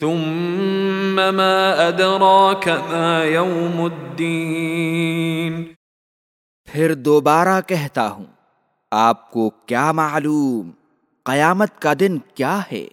ثم ما ادراك ما يوم الدين پھر دوبارہ کہتا ہوں، آپ کو کیا معلوم؟ قیامت کا دن کیا ہے؟